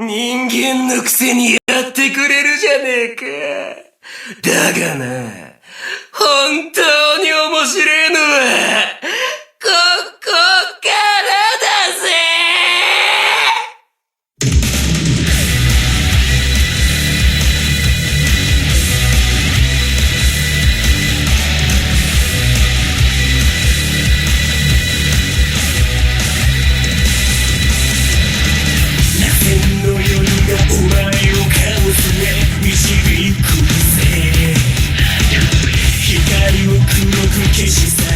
人間のくせにやってくれるじゃねえか。だがな、く消し去